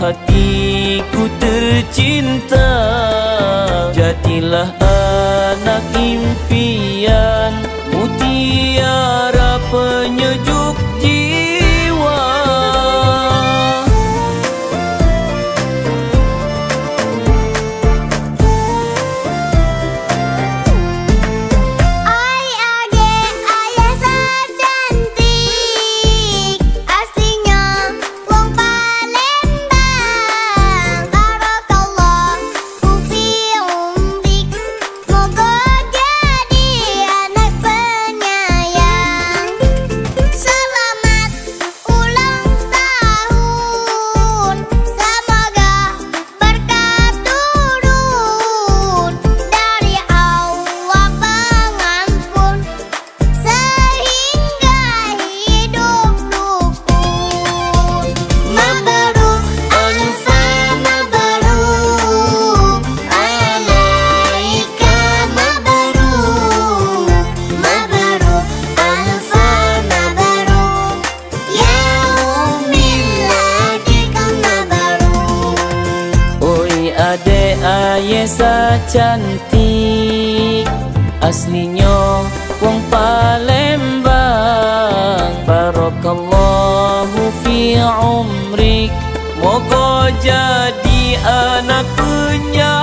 hatiku tercinta Jadilah anak impian. biasa cantik. Aslinya wong Palembang. Barakallahu fi umrik. Moga jadi anak penyakit